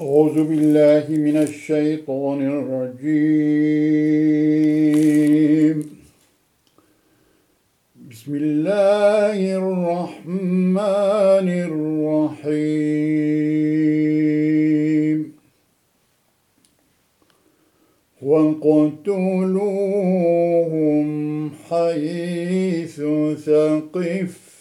أعوذ بالله من الشيطان الرجيم. بسم الله الرحمن الرحيم. وقتلوهم حيث ثقفتموهم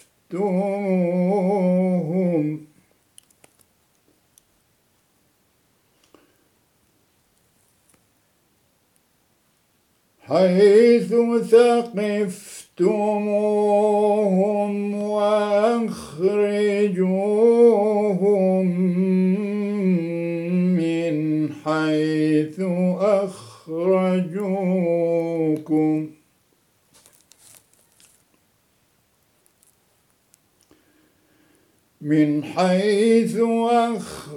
حيث ثقفتموهم وأخرجوهم من حيث أخرجوكم. من حيث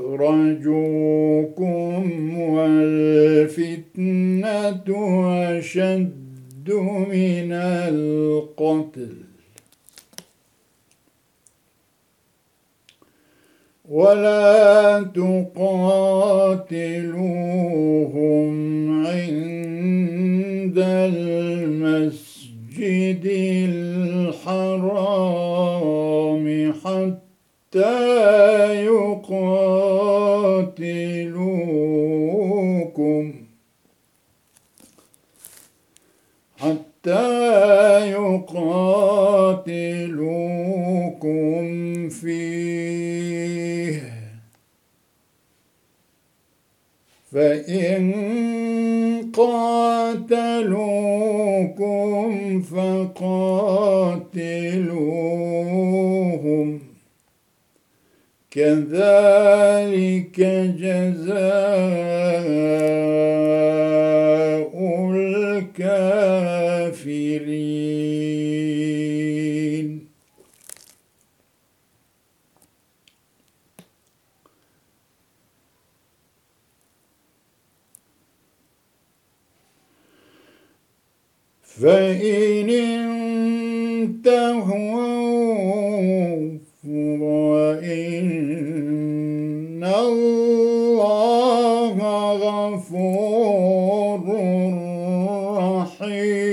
أخرجوكم والفتنة أشد من القتل. ولا تقاتلوهم عند المسجد الحرام حتى حتى يقاتلوكم. حتى يقاتلوكم فيه. فإن قاتلوكم فقاتلوهم. كذلك جزاء الكافرين. فإن انتهوا وإن الله غفور رحيم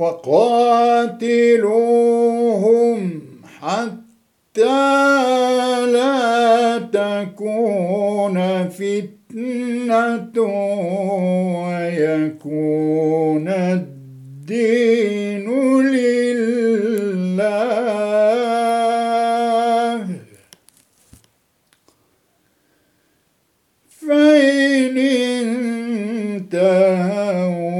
وقاتلوهم حتى لا تكون فتنة ويكون الدين لله. فإن انتهوا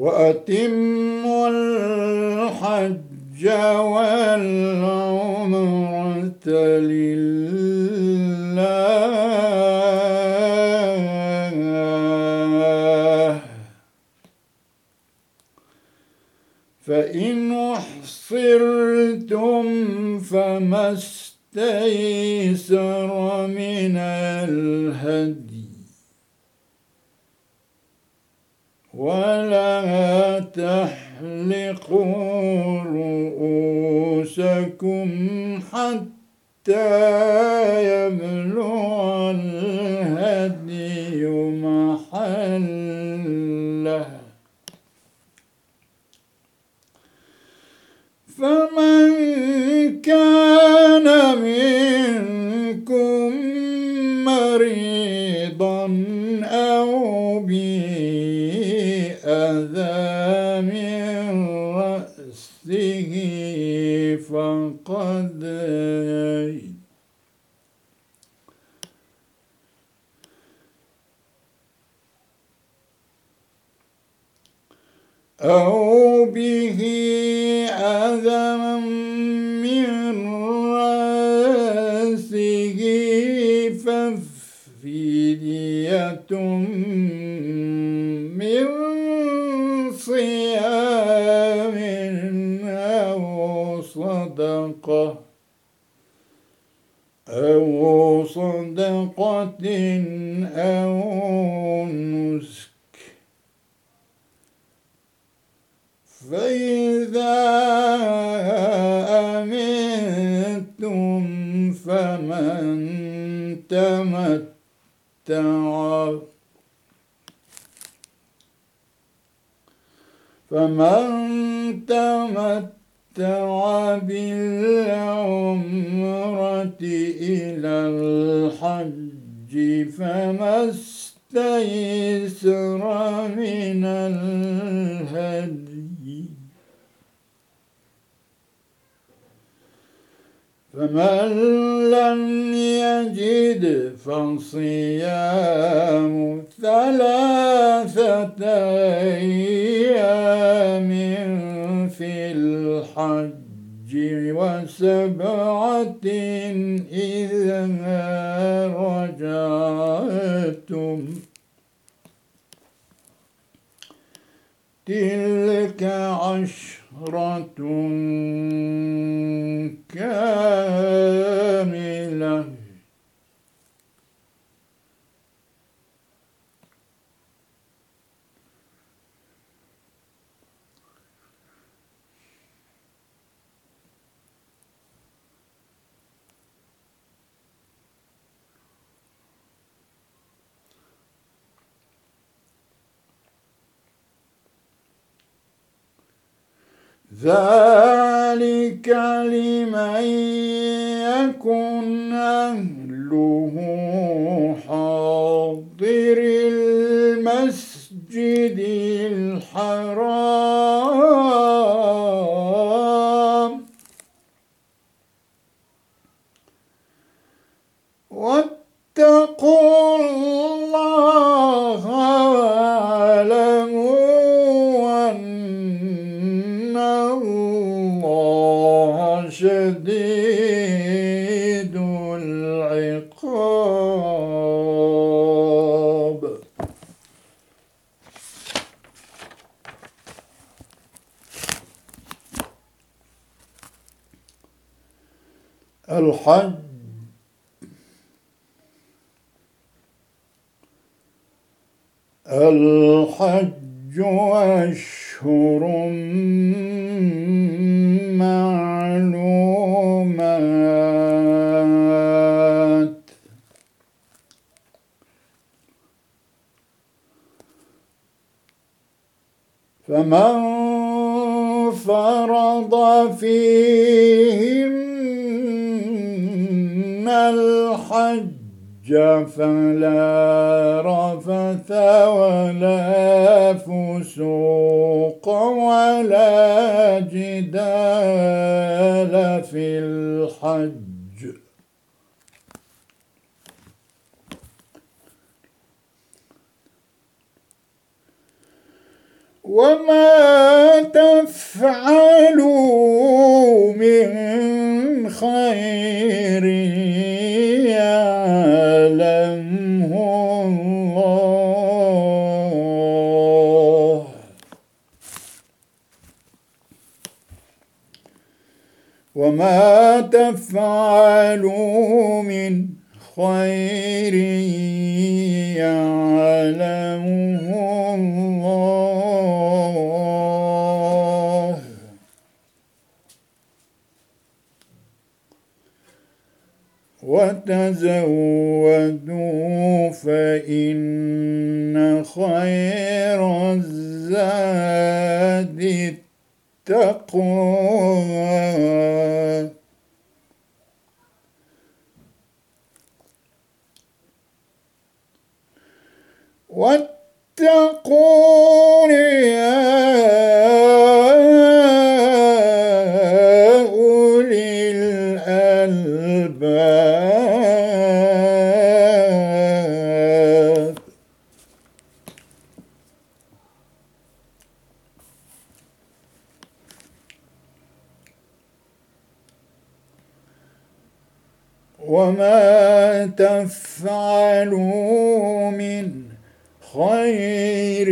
وأتموا الحج والعمرة لله. فإن أحصرتم فما استيسر من الهدي. ولا تحلقوا رؤوسكم حتى يبلغ الهدي محله. فمن كان منكم فقد أو به أذى من رأسه ففدية صدقة أو صدقة أو نسك. فإذا أمنتم فمن تمتع. فمن تمتع بالعمرة إلى الحج فما استيسر من الهدي. فمن لم يجد فصيام ثلاثة أيام الحج وسبعة إذا رجعتم. تلك عشرة ذلك لمن يكن أهله حاضر المسجد الحرام واتقوا الله واعلموا أن الله شديد العقاب الحج الحج فلا رفث ولا فسوق ولا جدال في الحج. وما تفعلوا من خير وما تفعلوا من خير وتزودوا فإن خير الزاد التقوى. واتقون يا وما تفعلوا من خير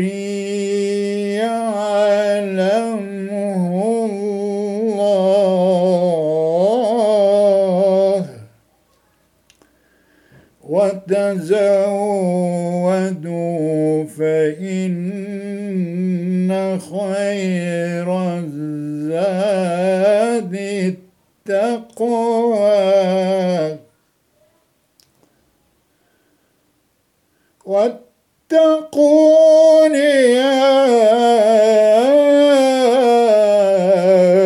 يعلمه الله وتزودوا فإن خير الزاد التقوى واتقون يا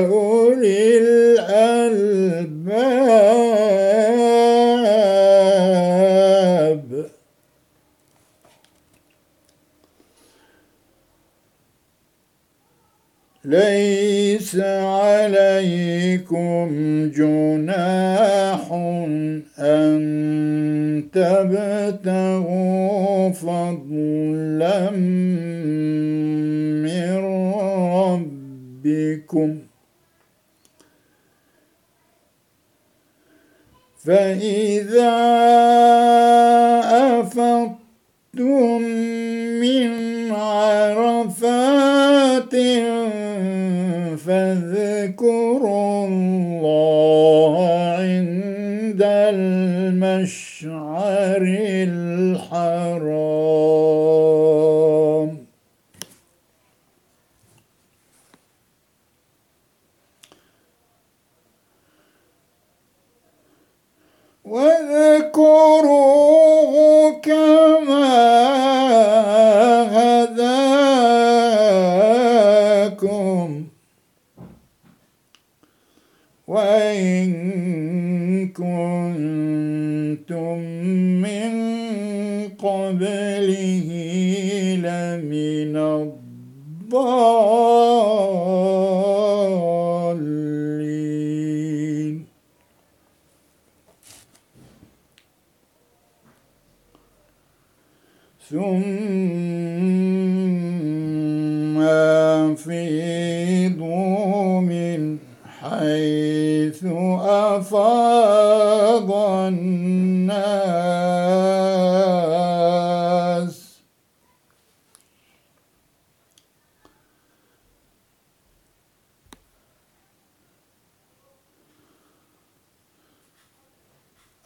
أولي الألباب. ليس عليكم جناح أن تبتغوا فضلا من ربكم فإذا أفضتم من عرفات فاذكروا المشعر الحرام. واذكروه ثم أفيضوا من حيث أفاض الناس.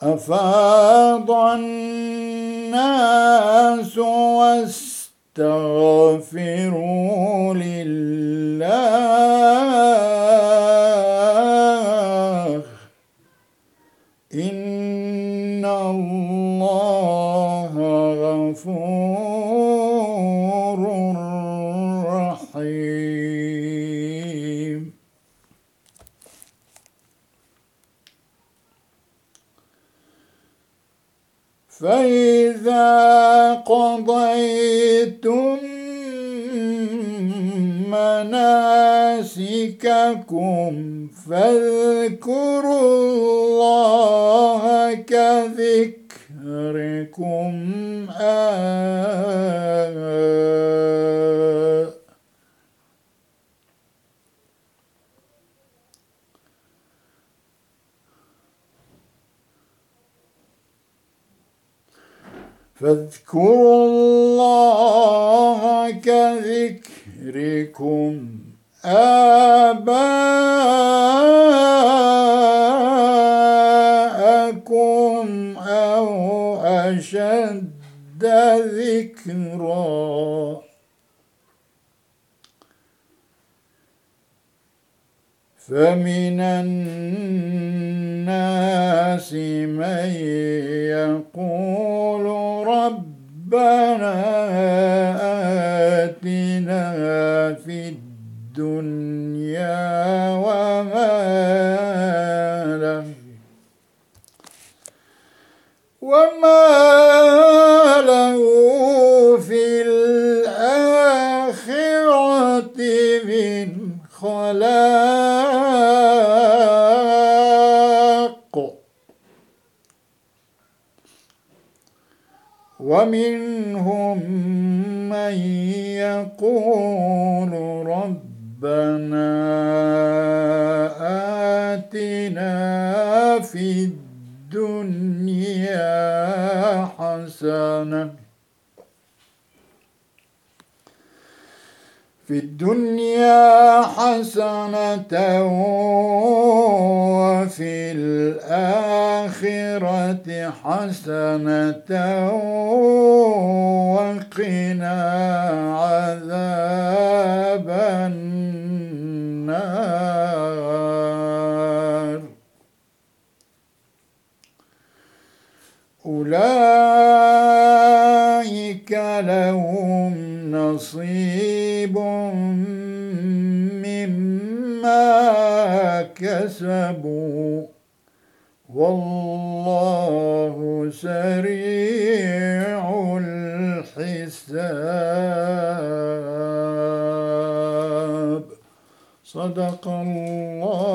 أفاض الناس استغفروا لله. إن الله غفور رحيم. في قضيتم مناسككم فاذكروا الله كذكركم آه. فاذكروا الله كذكركم آباءكم أو أشد ذكرا فمن الناس من يقول ربنا آتنا في الدنيا وما له وما في الدنيا حسنة. في الدنيا حسنة وفي الآخرة حسنة وقنا عذاب النار. أولئك لهم نصيب مما كسبوا. والله سريع الحساب. صدق الله